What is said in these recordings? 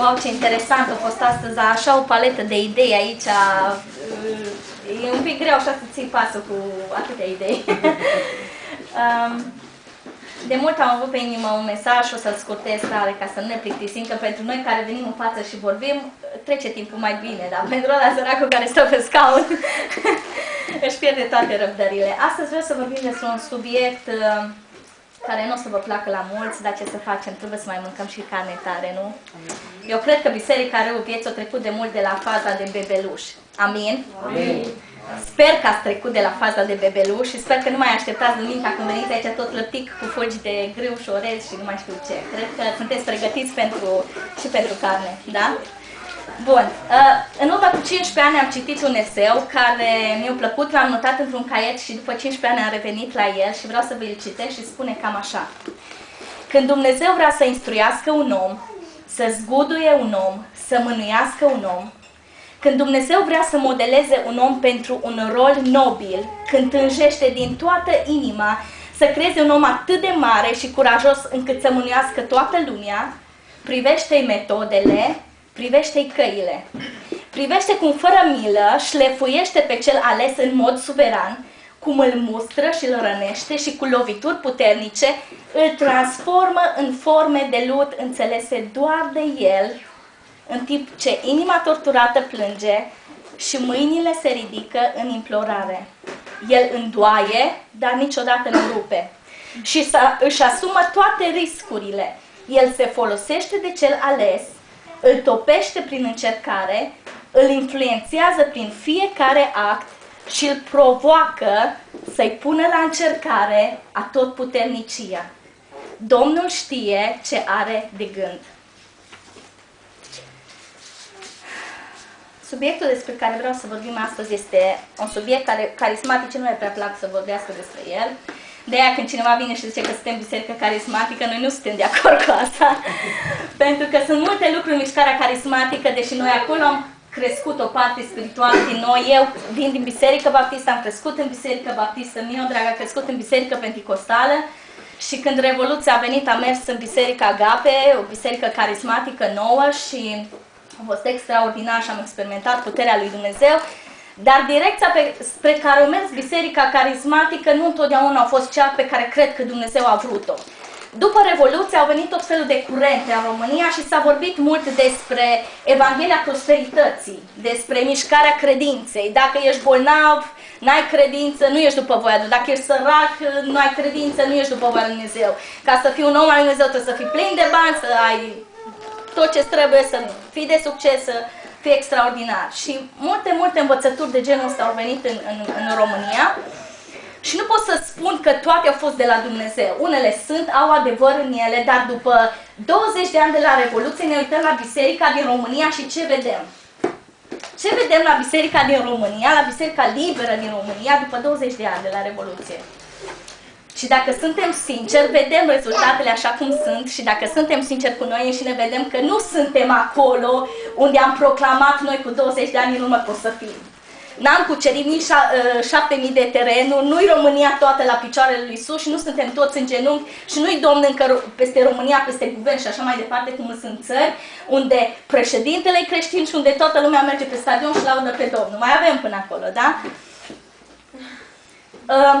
Wow, ce interesant a fost astăzi, așa o paletă de idei aici. E un pic greu așa să ții pasul cu atâtea idei. um, de mult am avut pe inimă un mesaj și o să-l scurtez tare ca să nu ne plictisim, că pentru noi care venim în față și vorbim, trece timpul mai bine, dar pentru ăla săracul care stă pe scaun își pierde toate răbdările. Astăzi vreau să vorbim despre un subiect uh, care nu o să vă placă la mulți, dar ce să facem? Trebuie să mai mâncăm și carne tare, nu? Eu cred că Biserica Rău Vieții a trecut de mult de la faza de bebeluș. Amin? Amin. Sper că ați trecut de la faza de bebeluș și sper că nu mai așteptați duminica când veniți aici tot lăptic cu fulgi de grâu și orez și nu mai știu ce. Cred că sunteți pregătiți pentru, și pentru carne, da? Bun. Uh, în urmă cu 15 ani am citit un eseu care mi-a plăcut, l-am notat într-un caiet și după 15 ani am revenit la el și vreau să vă-l citesc și spune cam așa. Când Dumnezeu vrea să instruiască un om, să zguduie un om, să mânuiască un om, când Dumnezeu vrea să modeleze un om pentru un rol nobil, când tânjește din toată inima să creeze un om atât de mare și curajos încât să mânuiască toată lumea, privește-i metodele, privește-i căile. Privește cum fără milă șlefuiește pe cel ales în mod suveran, cum îl mustră și îl rănește și cu lovituri puternice îl transformă în forme de lut înțelese doar de el în timp ce inima torturată plânge și mâinile se ridică în implorare. El îndoaie, dar niciodată nu rupe. Și își asumă toate riscurile. El se folosește de cel ales, îl topește prin încercare, îl influențează prin fiecare act și îl provoacă să-i pună la încercare a tot puternicia. Domnul știe ce are de gând. Subiectul despre care vreau să vorbim astăzi este un subiect care carismatice nu le prea plac să vorbească despre el. De aia când cineva vine și zice că suntem biserică carismatică, noi nu suntem de acord cu asta. Pentru că sunt multe lucruri în mișcarea carismatică, deși noi acolo am crescut o parte spirituală din noi. Eu vin din biserică baptistă, am crescut în biserică baptistă, mie dragă, a crescut în biserică pentecostală. Și când Revoluția a venit, am mers în Biserica Agape, o biserică carismatică nouă și a fost extraordinar și am experimentat puterea lui Dumnezeu, dar direcția pe, spre care o mers biserica carismatică nu întotdeauna a fost cea pe care cred că Dumnezeu a vrut-o. După Revoluție au venit tot felul de curente în România și s-a vorbit mult despre Evanghelia prosperității, despre mișcarea credinței. Dacă ești bolnav, n-ai credință, nu ești după voia Dacă ești sărac, nu ai credință, nu ești după voia Dumnezeu. Ca să fii un om al Dumnezeu trebuie să fii plin de bani, să ai tot ce trebuie să fii de succes, să fii extraordinar. Și multe, multe învățături de genul ăsta au venit în, în, în România și nu pot să spun că toate au fost de la Dumnezeu. Unele sunt, au adevăr în ele, dar după 20 de ani de la Revoluție ne uităm la Biserica din România și ce vedem? Ce vedem la Biserica din România, la Biserica Liberă din România după 20 de ani de la Revoluție? Și dacă suntem sinceri, vedem rezultatele așa cum sunt și dacă suntem sinceri cu noi și ne vedem că nu suntem acolo unde am proclamat noi cu 20 de ani în urmă că o să fim. N-am cucerit nici ă, șapte mii de terenuri, nu-i România toată la picioarele lui Isus și nu suntem toți în genunchi și nu-i Domn încă peste România, peste guvern și așa mai departe cum sunt țări unde președintele e creștin și unde toată lumea merge pe stadion și laudă pe Domnul. Mai avem până acolo, da? Uh,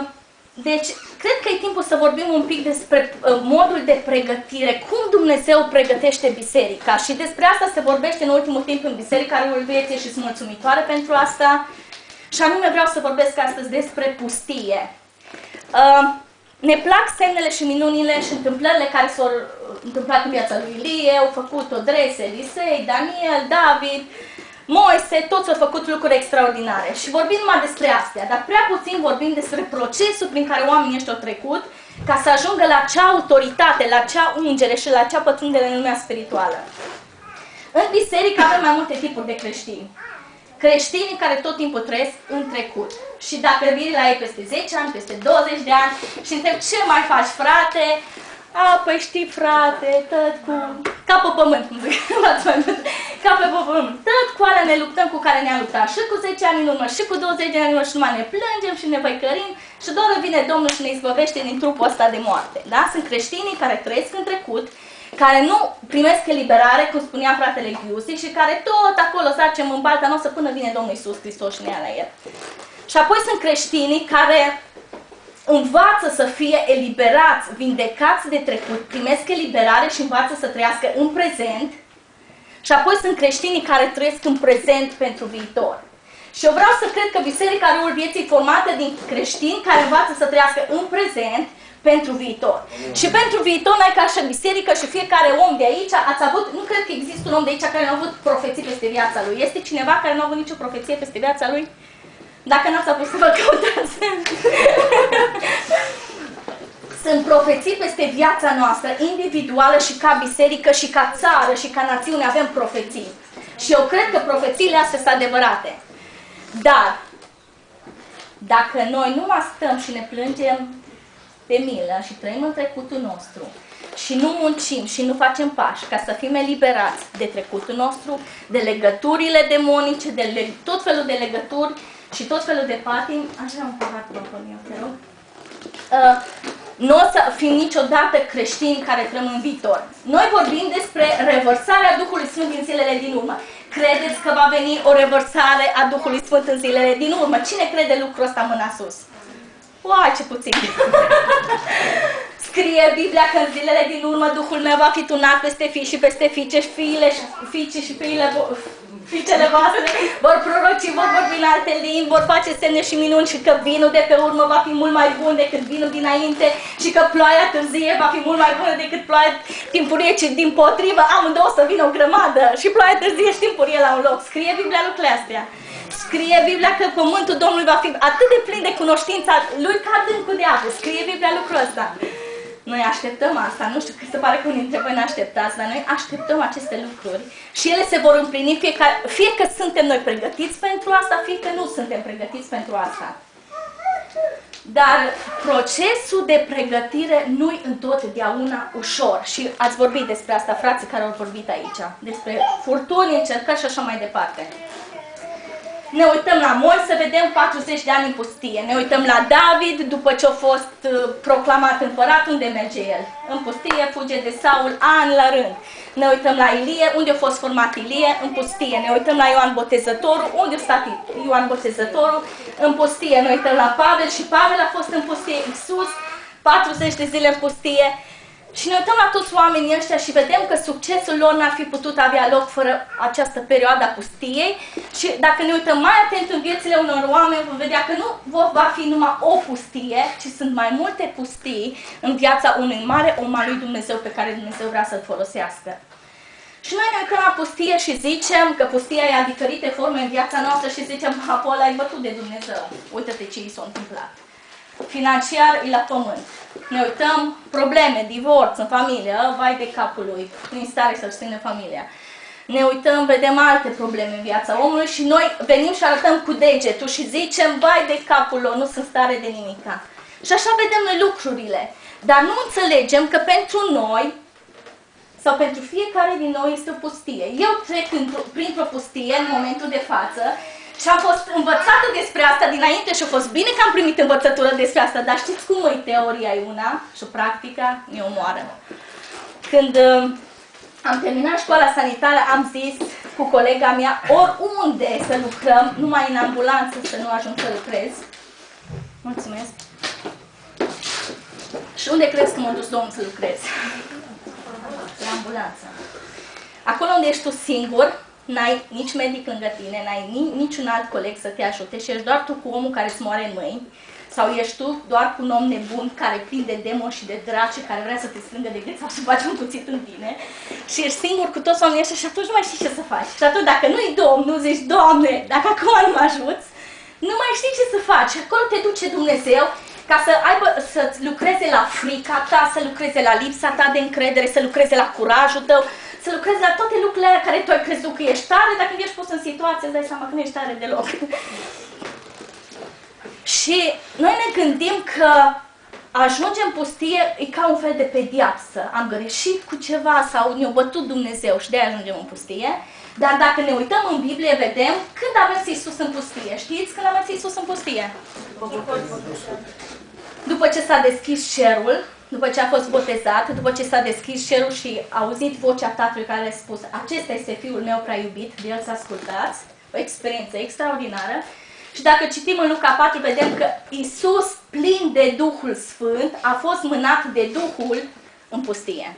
deci, cred că e timpul să vorbim un pic despre uh, modul de pregătire, cum Dumnezeu pregătește biserica și despre asta se vorbește în ultimul timp în Biserica Râul Vieții și sunt mulțumitoare pentru asta. Și anume vreau să vorbesc astăzi despre pustie. Uh, ne plac semnele și minunile și întâmplările care s-au întâmplat în viața lui Ilie, au făcut Odrese, Elisei, Daniel, David, Moise, toți au făcut lucruri extraordinare și vorbim numai despre astea, dar prea puțin vorbim despre procesul prin care oamenii ăștia au trecut ca să ajungă la cea autoritate, la cea ungere și la cea pătrundere în lumea spirituală. În biserică avem mai multe tipuri de creștini. Creștinii care tot timpul trăiesc în trecut. Și dacă vii la ei peste 10 ani, peste 20 de ani și întreb ce mai faci frate, a, păi știi, frate, tot cu... Ca pe pământ, cum zic, ca pe pământ. Tot cu alea ne luptăm cu care ne-am luptat și cu 10 ani în urmă, și cu 20 de ani în urmă, și numai ne plângem și ne văicărim și doar vine Domnul și ne izbăvește din trupul ăsta de moarte. Da? Sunt creștinii care trăiesc în trecut, care nu primesc eliberare, cum spunea fratele Ghiusi, și care tot acolo zacem în balta noastră până vine Domnul Isus Hristos și ne ia la el. Și apoi sunt creștinii care învață să fie eliberați, vindecați de trecut, primesc eliberare și învață să trăiască în prezent. Și apoi sunt creștinii care trăiesc în prezent pentru viitor. Și eu vreau să cred că biserica râul vieții formată din creștini care învață să trăiască în prezent pentru viitor. Mm. Și pentru viitor, noi ca și biserică și fiecare om de aici, ați avut, nu cred că există un om de aici care nu a avut profeții peste viața lui. Este cineva care nu a avut nicio profeție peste viața lui? Dacă n-ați avut să vă căutați. Sunt profeții peste viața noastră, individuală și ca biserică și ca țară și ca națiune avem profeții. Și eu cred că profețiile astea sunt adevărate. Dar, dacă noi nu mai stăm și ne plângem de milă și trăim în trecutul nostru și nu muncim și nu facem pași ca să fim eliberați de trecutul nostru, de legăturile demonice, de le- tot felul de legături și tot felul de patim, așa un pahat eu, te rog. Uh, nu o să fim niciodată creștini care trăim în viitor. Noi vorbim despre revărsarea Duhului Sfânt din zilele din urmă. Credeți că va veni o revărsare a Duhului Sfânt în zilele din urmă? Cine crede lucrul ăsta mâna sus? Uai, ce puțin! Scrie Biblia că în zilele din urmă Duhul meu va fi tunat peste fii și peste fiice și fiile și fiice și fiile fiicele voastre vor proroci, vor vorbi în alte limbi, vor face semne și minuni și că vinul de pe urmă va fi mult mai bun decât vinul dinainte și că ploaia târzie va fi mult mai bună decât ploaia timpurie, ci din potrivă amândouă să vină o grămadă și ploaia târzie și timpurie la un loc. Scrie Biblia lucrurile astea. Scrie Biblia că pământul Domnului va fi atât de plin de cunoștința lui ca adâncul de apă. Scrie Biblia lucrul ăsta. Noi așteptăm asta, nu știu, că se pare că unii dintre voi ne așteptați, dar noi așteptăm aceste lucruri și ele se vor împlini, fie că, fie că suntem noi pregătiți pentru asta, fie că nu suntem pregătiți pentru asta. Dar procesul de pregătire nu-i întotdeauna ușor și ați vorbit despre asta, frații care au vorbit aici, despre furtuni, încercări și așa mai departe. Ne uităm la Moise, vedem 40 de ani în pustie. Ne uităm la David, după ce a fost uh, proclamat împărat, unde merge el? În pustie, fuge de Saul, ani la rând. Ne uităm la Ilie, unde a fost format Ilie? În pustie. Ne uităm la Ioan Botezătorul, unde a stat Ioan Botezătorul? În pustie. Ne uităm la Pavel și Pavel a fost în pustie. Iisus, 40 de zile în pustie. Și ne uităm la toți oamenii ăștia și vedem că succesul lor n-ar fi putut avea loc fără această perioadă a pustiei și dacă ne uităm mai atent în viețile unor oameni, vom vedea că nu va fi numai o pustie, ci sunt mai multe pustii în viața unui mare om al lui Dumnezeu pe care Dumnezeu vrea să-l folosească. Și noi ne uităm la pustie și zicem că pustia e a diferite forme în viața noastră și zicem, acolo ai bătut de Dumnezeu. Uită-te ce i s-a întâmplat financiar e la pământ. Ne uităm, probleme, divorț în familie, vai de capul lui, prin stare să țină familia. Ne uităm, vedem alte probleme în viața omului și noi venim și arătăm cu degetul și zicem, vai de capul lor, nu sunt stare de nimica. Și așa vedem noi lucrurile. Dar nu înțelegem că pentru noi, sau pentru fiecare din noi este o pustie. Eu trec printr-o pustie în momentul de față și am fost învățată despre asta dinainte și a fost bine că am primit învățătură despre asta, dar știți cum e teoria e una și practica e omoară. Când uh, am terminat școala sanitară, am zis cu colega mea, oriunde să lucrăm, numai în ambulanță să nu ajung să lucrez. Mulțumesc. Și unde crezi că m-a dus Domnul să lucrez? La ambulanță. Acolo unde ești tu singur, n-ai nici medic lângă tine, n-ai ni- niciun alt coleg să te ajute și ești doar tu cu omul care îți moare în mâini sau ești tu doar cu un om nebun care e plin de demoni și de draci care vrea să te strângă de gât sau să faci un cuțit în tine și ești singur cu toți oamenii ăștia și atunci nu mai știi ce să faci. Și atunci dacă nu-i Domn, nu zici, Doamne, dacă acum nu mă ajuți, nu mai știi ce să faci. Acolo te duce Dumnezeu ca să aibă, să lucreze la frica ta, să lucreze la lipsa ta de încredere, să lucreze la curajul tău, să lucrezi la toate lucrurile alea care tu ai crezut că ești tare, dacă ești pus în situație, îți dai seama că nu ești tare deloc. și noi ne gândim că ajungem în pustie e ca un fel de pediapsă. Am greșit cu ceva sau ne-a bătut Dumnezeu și de ajungem în pustie. Dar dacă ne uităm în Biblie, vedem când a mers Iisus în pustie. Știți când a mers Iisus în pustie? După ce s-a deschis cerul după ce a fost botezat, după ce s-a deschis cerul și a auzit vocea Tatălui care a spus acesta este Fiul meu prea iubit, de el să ascultați, o experiență extraordinară. Și dacă citim în Luca 4, vedem că Isus, plin de Duhul Sfânt, a fost mânat de Duhul în pustie.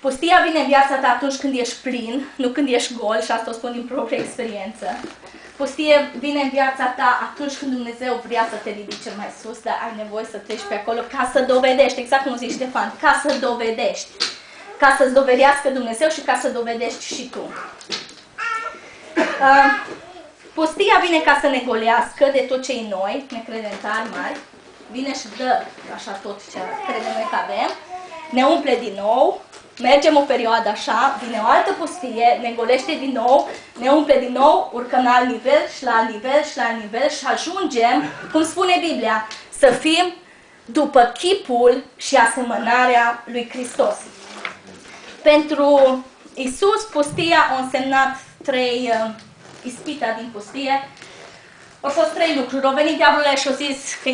Pustia vine în viața ta atunci când ești plin, nu când ești gol, și asta o spun din proprie experiență. Pustie vine în viața ta atunci când Dumnezeu vrea să te ridice mai sus, dar ai nevoie să treci pe acolo ca să dovedești, exact cum zici Ștefan, ca să dovedești. Ca să-ți dovedească Dumnezeu și ca să dovedești și tu. Uh, pustia vine ca să ne golească de tot ce noi, necredentari mari, vine și dă așa tot ce credem noi că avem, ne umple din nou, mergem o perioadă așa, vine o altă pustie, ne golește din nou, ne umple din nou, urcăm la alt nivel și la alt nivel și la alt nivel și ajungem, cum spune Biblia, să fim după chipul și asemănarea lui Hristos. Pentru Isus, pustia a însemnat trei uh, ispita din pustie. Au fost trei lucruri. Au venit diavolul și au zis că